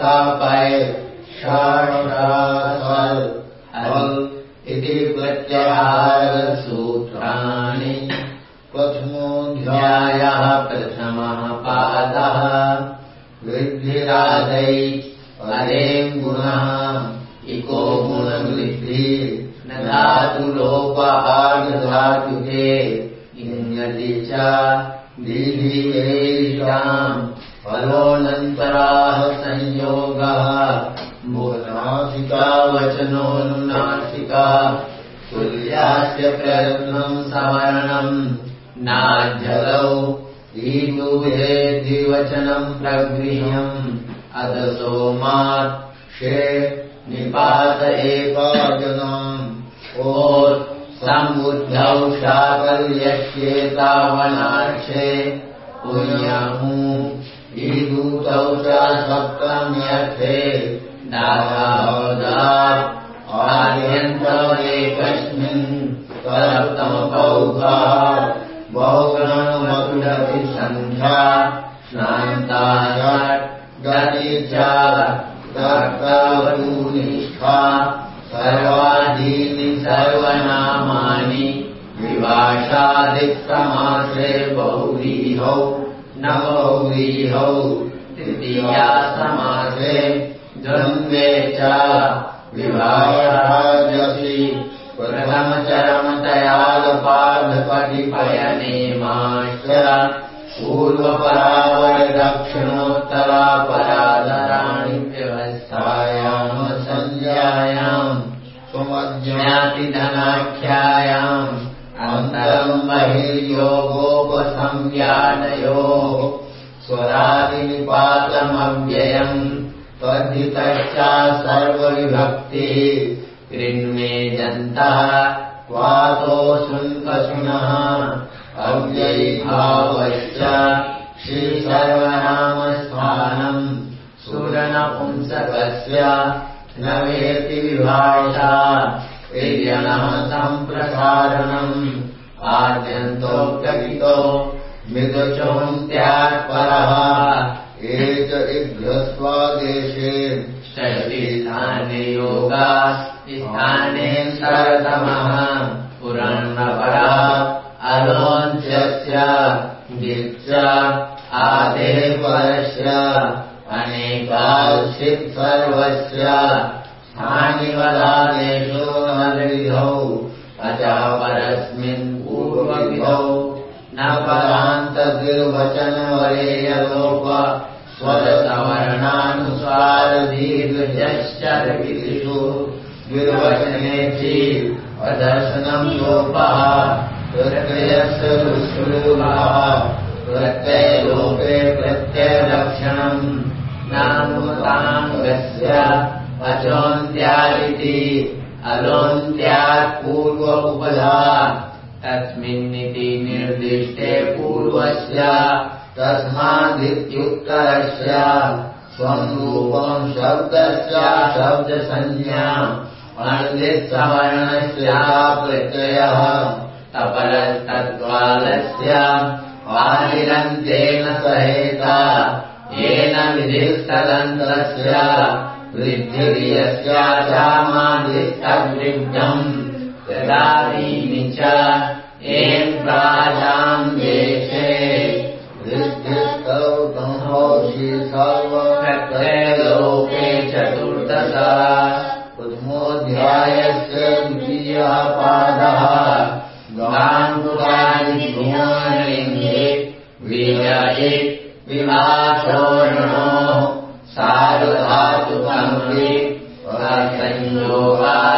कपै षड्रासल् अल् इति प्रत्याहारसूत्राणि प्रथमोऽध्यायः प्रथमः पादः। वृद्धिरादै हरेम् गुणः इको गुणवृद्धि। न धातुलोपहारधातुके इङ्गति च दीधिवेशाम् फलोऽनन्तराः संयोगः भूनासिका वचनोऽनुनासिका तुल्यास्य प्रयत्नम् सवर्णम् नाज्जलौ ईदुहे द्विवचनम् प्रगृह्यम् षे निपात एकाजनाम् ओत् सम्बुद्धौ शाकल्यस्येतावनाक्षे पुण्यमु ईदूतौ च सप्तम्यर्थे दादादात् आद्यन्तमेकस्मिन् सप्तमपौघः बहुगणमपि सन्ध्या स्नान्ताय गति च कर्तवतूनिष्ठा सर्वादीनि सर्वनामानि विभाषादिक्समासे बहुव्रीहौ न बहुव्रीहौ तृतीया समासे द्वन्द्वे च विभाषाजसि प्रथमचरमतयालपादपटिपयनेमाश्च पूर्वपरावरदक्षिणोत्तरापरादराणि व्यवस्थायाम् सञ्ज्ञायाम् स्वमज्ञातिधनाख्यायाम् अन्तरम् बहिर्योगोपसंज्ञानयोः स्वरादिनिपातमव्ययम् त्वद्धितश्च सर्वविभक्तिः। कृन्मेजन्तः क्वातो शुल्कशुनः। अव्ययीभावश्च श्रीसर्वनामस्थानम् सुरनपुंसकस्य न वेति विभाषा। विजनः सम्प्रसारणम् आद्यन्तोक्तगितो मृदुचौन्त्यात्परः एक इभ्यस्वादेशे षष्टिस्थाने योगा स्थाने सरतमः। पुराणपरः अलोञ्चस्य दिक्ष आदेपरस्य अनेकाश्चित् सर्वस्य। स्थानिवदादेशो नदविधौ अचः परस्मिन् पूर्वविधौ न परान्तद्विर्वचनवरेयलोप स्वरसवर्णानुसारदीर्घश्चर्विषु द्विर्वचनेति प्रदर्शनम् लोपः दुष्कृतः प्रत्ययलोपे प्रत्ययलक्षणम् नानुताङ्गस्य अचोन्त्यादिति अलोन्त्यात् पूर्व उपधा तस्मिन्निति निर्दिष्टे पूर्वस्य तस्मादित्युत्तरस्य स्वम् रूपम् शब्दस्य शब्दसंज्ञा अणित्सवर्णस्य प्रत्ययः तपलस्तत्त्वालस्य वालिरन्तेन सहेता येन विधिस्तदन्तस्य वृद्धिर्यस्याचामादिस्तद्विग्धम् ददादीनि च देशे वृद्धिस्तौ संहोषि सर्वप्रत्ययलोके चतुर्दश प्रथमोऽध्यायस्य द्वितीयः पादः गुणालिङ्गे विजये विनाशोषणो सारधातुकम्रि संयोगादिक्ति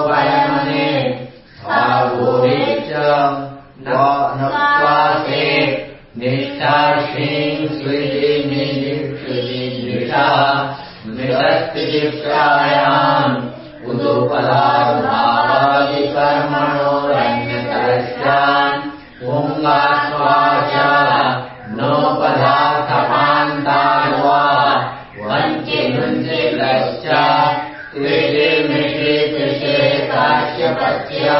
श्री श्री मे कृषीकृषा मृतस्तिषायाम् उदुपदाि कर्मणो रङ्गकरस्याम् उङ्गाश्वाचा कृषे काश्यपत्या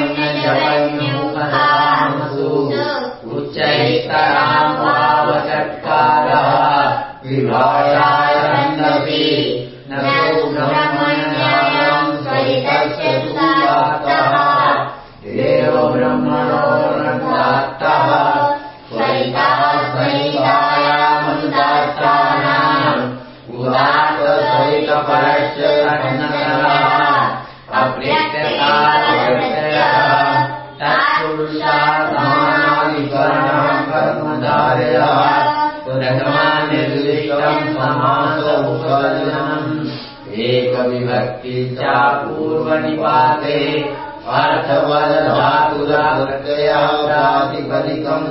कर्मधारया पुनः समासमुख विभक्तिश्च पूर्वनिपाते पार्थवदपातुरावृतया प्रातिपदिकम्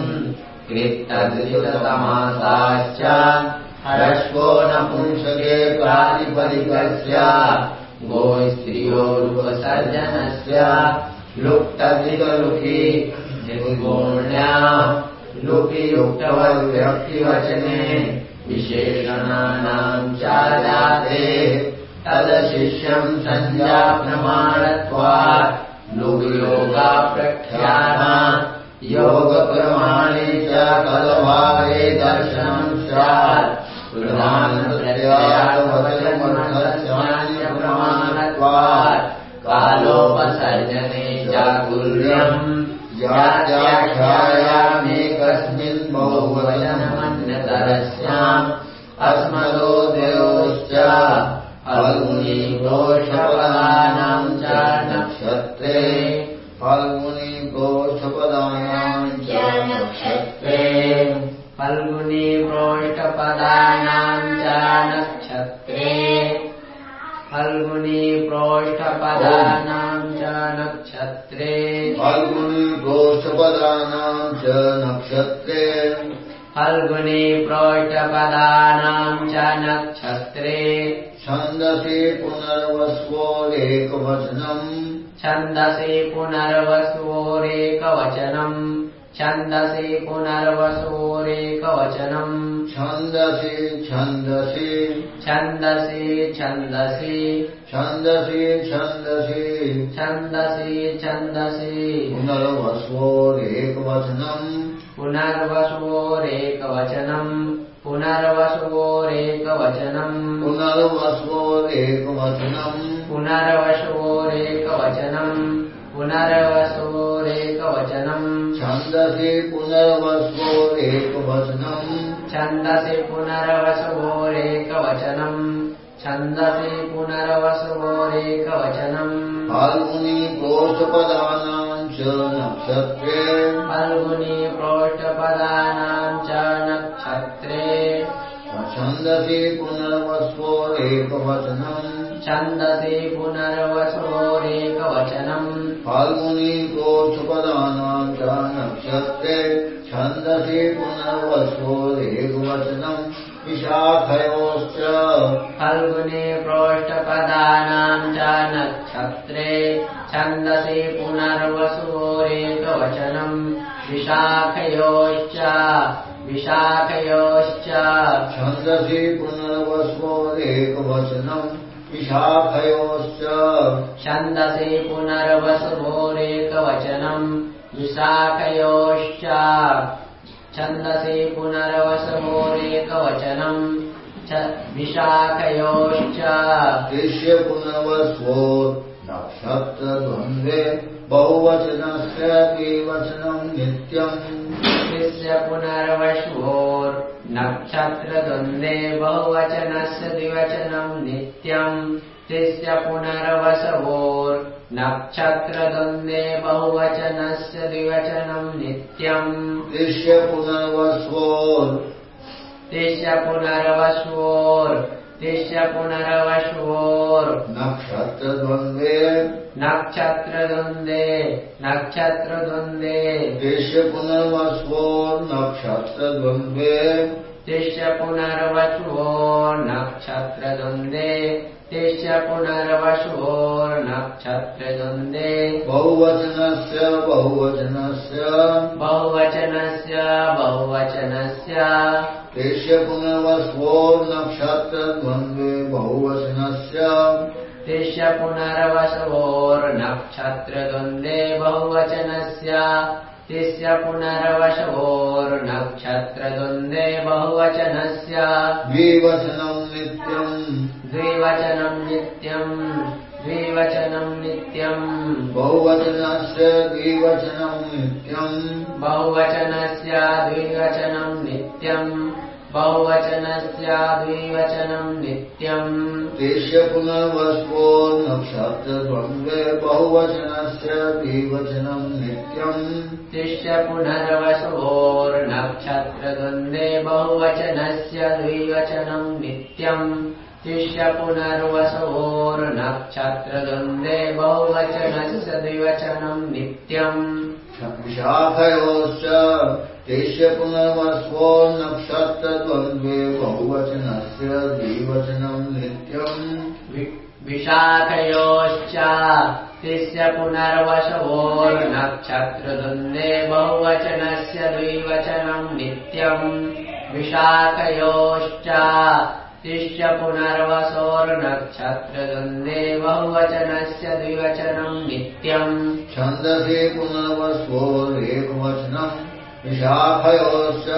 हरश्वो न पुंसके प्रातिपदिकस्य गोस्त्रियोरुपसर्जनस्य लुप्तदिवरुखी निर्गुण्या लोके उक्तवर्तिवचने विशेषणानाम् चाजाते तदशिष्यम् सञ्जाप्रमाणत्वात् प्रमाणत्वात् योगप्रमाणे च कलभावे दर्शनम् स्यात् प्रमाणत्वात् कालोपसर्जने चातुल्यम् ख्यायामेकस्मिन् बहुवचनमन्यतरस्याम् अस्मदो देवश्च फल्गुनिनां च नक्षत्रे फल्गुनिघोषपदानाम् च नक्षत्रे प्रोष्ठपदानां च नक्षत्रे। पश्चपदानां च नक्षत्रे। फल्गुने प्रवचपदानां च नक्षत्रे। छन्दसि पुनर्वस्वोरेकवचनम् छन्दसि पुनर्वस्वोरेकवचनम् छन्दसि पुनर्वसोरेकवचनम्। छन्दसि छन्दसि। छन्दसि छन्दसि। छन्दसि छन्दसि। छन्दसि छन्दसि। पुनर्वस्वोरेकवचनम् पुनर्वसोरेकवचनम्। पुनर्वसोरेकवचनम्। पुनर्वस्वोरेकवचनम् पुनर्वसोरेकवचनम् पुनर्वसोरेकवचनम्। छन्दसि पुनर्वस्वोरेकवचनम् छन्दसि पुनर्वसोरेकवचनम्। छन्दसि पुनर्वसोरेकवचनम्। फाल्गुनी गोष्ठपदानाम् च नक्षत्रे। फल्गुनी प्रोष्ठपदानाम् च नक्षत्रे। छन्दसि पुनर्वस्वोरेकवचनम् छन्दसि पुनर्वसोरेकवचनम् फाल्गुनी गोष्ठपदानाम् च नक्षत्रे छन्दसि पुनर्वस्वोरेकवचनम् विशाखयोश्च फल्गुनी प्रोष्ठपदानाम् च नक्षत्रे छन्दसि पुनर्वसोरेकवचनम् विशाखयोश्च विशाखयोश्च छन्दसि पुनर्वस्वोरेकवचनम् विशाखयोश्च। छन्दसि पुनर्वसुभोरेकवचनम् विशाखयोश्च। छन्दसि पुनर्वसुभोरेकवचनम् विशाखयोश्च। शिष्य पुनर्वस्वो नक्षत्रद्वन्द्वे बहुवचनस्य वचनम् नित्यम्। शिष्य पुनर्वशोर् नक्षत्रद्वन्द्वे बहुवचनस्य द्विवचनम् नित्यम् तिस्य पुनर्वसवोर्नक्षत्रद्वन्द्वे बहुवचनस्य द्विवचनम् नित्यम् तिष्य पुनर्वस्वोर् तिस्य पुनर्वश्वोर् तिस्य पुनर्वश्वोर् नक्षत्रद्वन्द्वे। नक्षत्रद्वन्द्वे नक्षत्रद्वन्द्वे। तिष्य पुनर्वस्वोर् नक्षत्रद्वन्द्वे। तिष्य पुनर्वशुवोर्नक्षत्रद्वन्द्वे तिष्य पुनर्वशुवोर्नक्षत्रद्वन्द्वे बहुवचनस्य बहुवचनस्य। बहुवचनस्य बहुवचनस्य। तिष्य पुनर्वस्वोर् नक्षत्रद्वन्द्वे बहुवचनस्य। तिष्य पुनर्वशवोर्नक्षत्रद्वन्द्वे बहुवचनस्य। तिष्य पुनर्वशवोर्नक्षत्रद्वन्द्वे बहुवचनस्य। द्विवचनम् नित्यम् द्विवचनम् नित्यम् द्विवचनम् नित्यम् बहुवचनस्य द्विवचनम् नित्यम् बहुवचनस्य द्विवचनम् नित्यम् बहुवचनस्य द्विवचनम् नित्यम् तिष्य पुनर्वस्वोर् नक्षत्रद्वन्द्वे बहुवचनस्य द्विवचनम् नित्यम् तिष्य पुनर्वशवोर्नक्षत्रद्वन्द्वे बहुवचनस्य द्विवचनम् नित्यम् तिष्य पुनर्वशवोर्नक्षत्रद्वन्द्वे बहुवचनस्य द्विवचनम् नित्यम् शाखयोश्च तिष्य पुनर्वस्वोर् नक्षत्रद्वन्द्वे बहुवचनस्य द्विवचनम् नित्यम् विशाखयोश्च तिस्य पुनर्वशवोर्नक्षत्रद्वन्द्वे बहुवचनस्य द्विवचनम् नित्यम्। विशाखयोश्च तिष्य पुनर्वसोर्नक्षत्रद्वन्द्वे बहुवचनस्य द्विवचनम् नित्यम्। छन्दसि पुनर्वस्वोरेकवचनम् विशाखयोश्च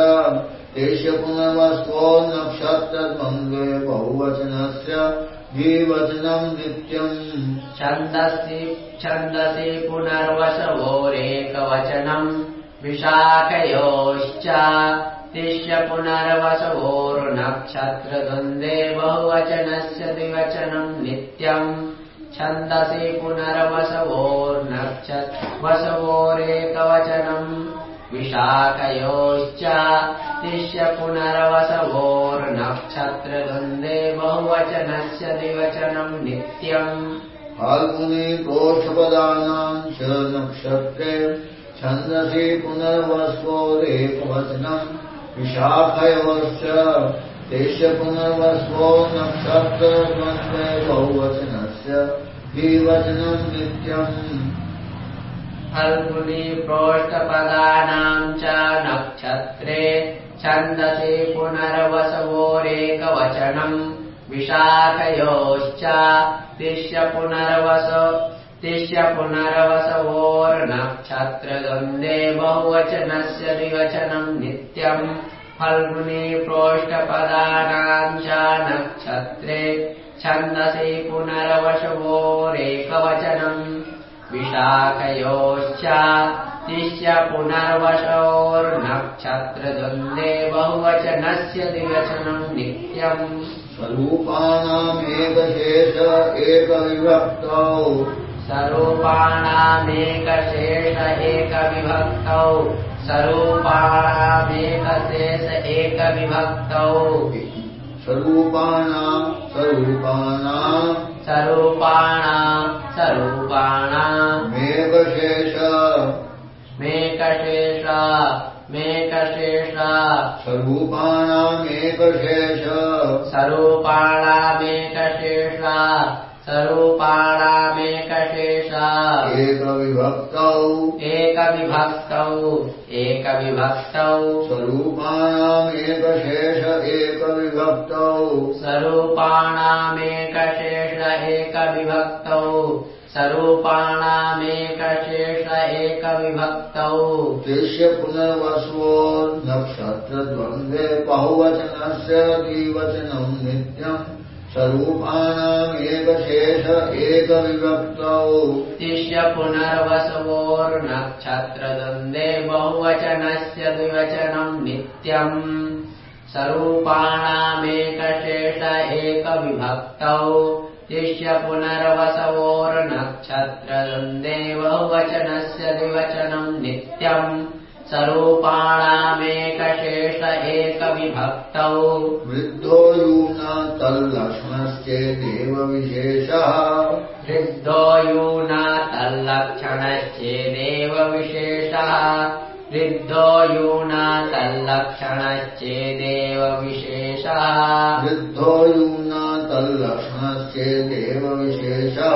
तिष्य पुनर्वस्वोर् नक्षत्रद्वन्द्वे बहुवचनस्य द्विवचनम् नित्यम्। छन्दसि छन्दसि पुनर्वशवोरेकवचनम् विशाखयोश्च तिष्य पुनर्वशवोर्नक्षत्रद्वन्द्वे बहुवचनस्य द्विवचनम् नित्यम् छन्दसि पुनर्वसवोर्नक्ष वसवोरेकवचनम् विशाखयोश्च तिष्य पुनर्वसवोर्नक्षत्रद्वन्द्वे बहुवचनस्य द्विवचनम् नित्यम् फाल्गुनी प्रोष्ठपदानाम् च नक्षत्रे छन्दसि पुनर्वस्वोरेकवचनम् बहुवचनस्य द्विवचनम् नित्यम्। फल्गुनी प्रोष्ठपदानाम् च नक्षत्रे छन्दसि पुनर्वसवोरेकवचनम् विशाखयोश्च तिष्य पुनर्वस तिष्य पुनर्वसवोर्नक्षत्रद्वन्द्वे बहुवचनस्य द्विवचनम् नित्यम् फल्गुनी प्रोष्ठपदानाम् च नक्षत्रे छन्दसि पुनर्वशवोरेकवचनम् विशाखयोश्च तिष्य पुनर्वशोर्नक्षत्रद्वन्द्वे बहुवचनस्य द्विवचनम् नित्यम् स्वरूपाणामेकशेष एकविभक्तौ स्वरूपाणामेकशेष एकविभक्तौ। स्वरूपाणामेकशेष एकविभक्तौ। स्वरूपाणाम् स्वरूपाणाम् स्वरूपाणाम् स्वरूपाणाम् मेघशेष। मेकशेष मेकशेष स्वरूपाणामेकशेष। स्वरूपाणामेकशेष स्वरूपाणामेकशेष एकविभक्तौ एकविभक्तौ। एकविभक्तौ। स्वरूपाणामेकशेष एकविभक्तौ। स्वरूपाणामेकशेष एकविभक्तौ स्वरूपाणामेकशेष एकविभक्तौ तिष्य पुनर्वसवो नक्षत्रद्वन्द्वे बहुवचनस्य द्विवचनम् नित्यम् स्वरूपाणामेकशेष एकविभक्तौ। तिष्य पुनर्वसवोर्नक्षत्रद्वन्द्वे बहुवचनस्य द्विवचनम् नित्यम्। स्वरूपाणामेकशेष एकविभक्तौ। शिष्य पुनर्वसवोर्नक्षत्रदेववचनस्य द्विवचनम् नित्यम् स्वरूपाणामेकशेष एकविभक्तौ वृद्धो यूना तल्लक्ष्मणश्चेदेव विशेषः वृद्धो यूना तल्लक्षणश्चेदेव विशेषः। वृद्धो यूना तल्लक्षणश्चेदेव विशेषः। वृद्धो यूना तल्लक्ष्मणश्चेदेव विशेषः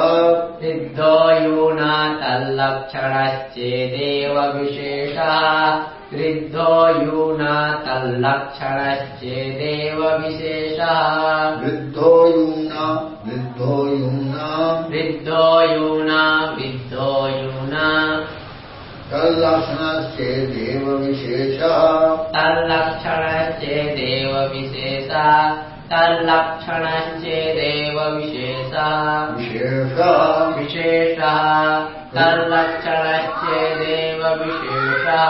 वृद्धो यूना तल्लक्षणश्चेदेव विशेषः वृद्धो यूना तल्लक्षणश्चेदेव विशेषः वृद्धो यूना वृद्धो यूना। वृद्धो यूना वृद्धो यूना। तल्लक्ष्मणश्चेदेव विशेषः तल्लक्षणश्चेदेव विशेषः तल्लक्षणश्चेदेव विशेषः। विशेषः। विशेषः तल्लक्षणश्चेदेव विशेषः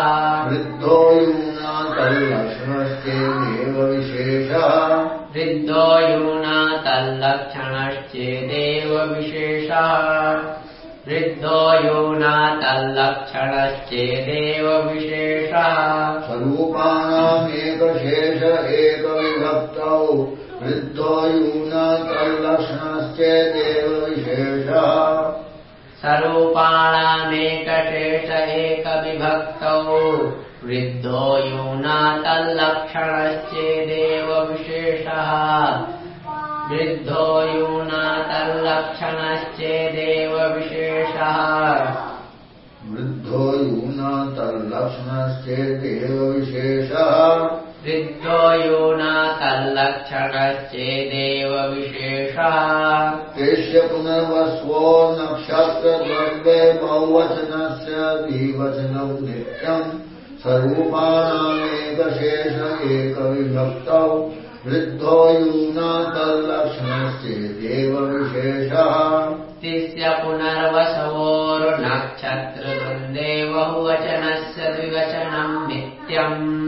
वृद्धो यूना तल्लक्ष्मणश्चेदेव विशेषः वृद्धो यूना तल्लक्षणश्चेदेव विशेषः वृद्धो यूना तल्लक्षणश्चेदेव विशेषः स्वरूपाणामेकशेष एकविभक्तौ वृद्धो यूना तल्लक्ष्मणश्चेदेव विशेषः। स्वरूपाणामेकशेष एकविभक्तौ। वृद्धो यूना तल्लक्षणश्चेदेव विशेषः। वृद्धो यूना तल्लक्षणश्चेदेव विशेषः। वृद्धो विशेषः वृद्धो यूना तल्लक्षणश्चेदेव विशेषः तेष्य पुनर्वस्वो नक्षत्रद्वन्द्वे बहुवचनस्य द्विवचनं नित्यम् स्वरूपाणामेकशेष एकविभक्तौ वृद्धो यूना तल्लक्ष्मणश्चेदेव विशेषः तिस्य पुनर्वसवोर्नक्षत्रवृन्दे बहुवचनस्य द्विवचनम् नित्यम्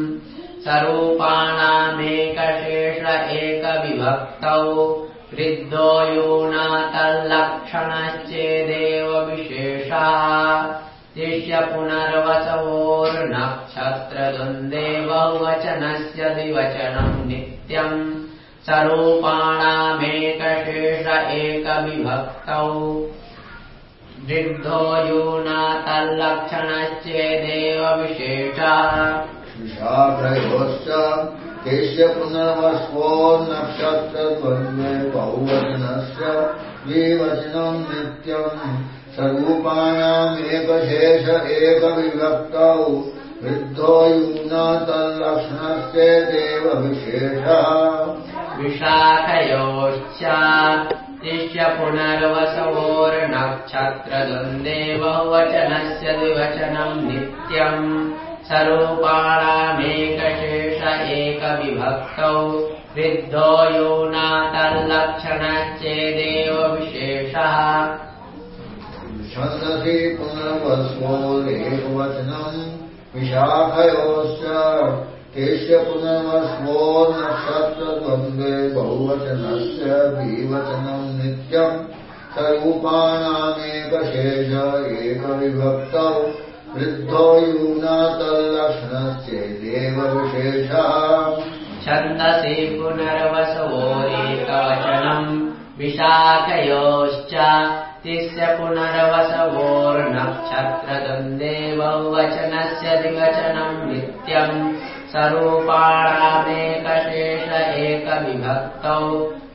स्वरूपाणामेकशेष एकविभक्तौ वृद्धो यूना तल्लक्षणश्चेदेव विशेषः। तिष्य पुनर्वसवोर्नक्षत्रद्वन्द्वे बहुवचनस्य द्विवचनम् नित्यम् स्वरूपाणामेकशेष एकविभक्तौ वृद्धो यूना तल्लक्षणश्चेदेव विशेषः शाखयोश्च तेष्य पुनर्वस्वो नक्षत्रद्वन्द्वे बहुवचनस्य द्विवचनं नित्यम् स्वरूपाणामेकशेष एकविभक्तौ वृद्धो यूना तल्लक्ष्मणश्चेदेव विशेषः। विशाखयोश्च तिष्य पुनर्वसवोर्नक्षत्रद्वन्द्वे बहुवचनस्य द्विवचनम् नित्यम् स्वरूपाणामेकशेष एकविभक्तौ वृद्धो यूना तल्लक्षणश्चेदेव विशेषः। छन्दसि पुनर्वस्वो एकवचनम् विशाखयोश्च तेष्य पुनर्वस्वो नक्षत्रद्वन्द्वे बहुवचनस्य द्विवचनं नित्यम् स्वरूपाणामेकशेष एकविभक्तौ छन्दसि पुनर्वसवोरेकवचनम् विशाखयोश्च तिस्य पुनर्वसवोर्नक्षत्रद्वन्द्वे बहुवचनस्य द्विवचनम् नित्यम् स्वरूपाणामेकशेष एकविभक्तौ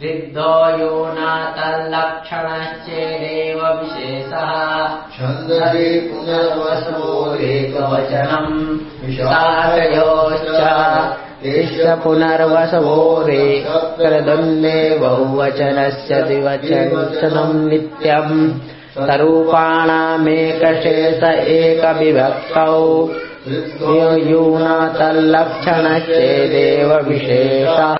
वृद्धो यूना तल्लक्षणश्चेदेव विशेषः। छन्दसि पुनर्वस्वो एकवचनम् विशाखयोश्च तेष्य पुनर्वसवोरेकद्वन्द्वे बहुवचनस्य द्विवचनम् नित्यम्। स्वरूपाणामेकशेष एकविभक्तौ। वृद्धो यूना तल्लक्षणश्चेदेव विशेषः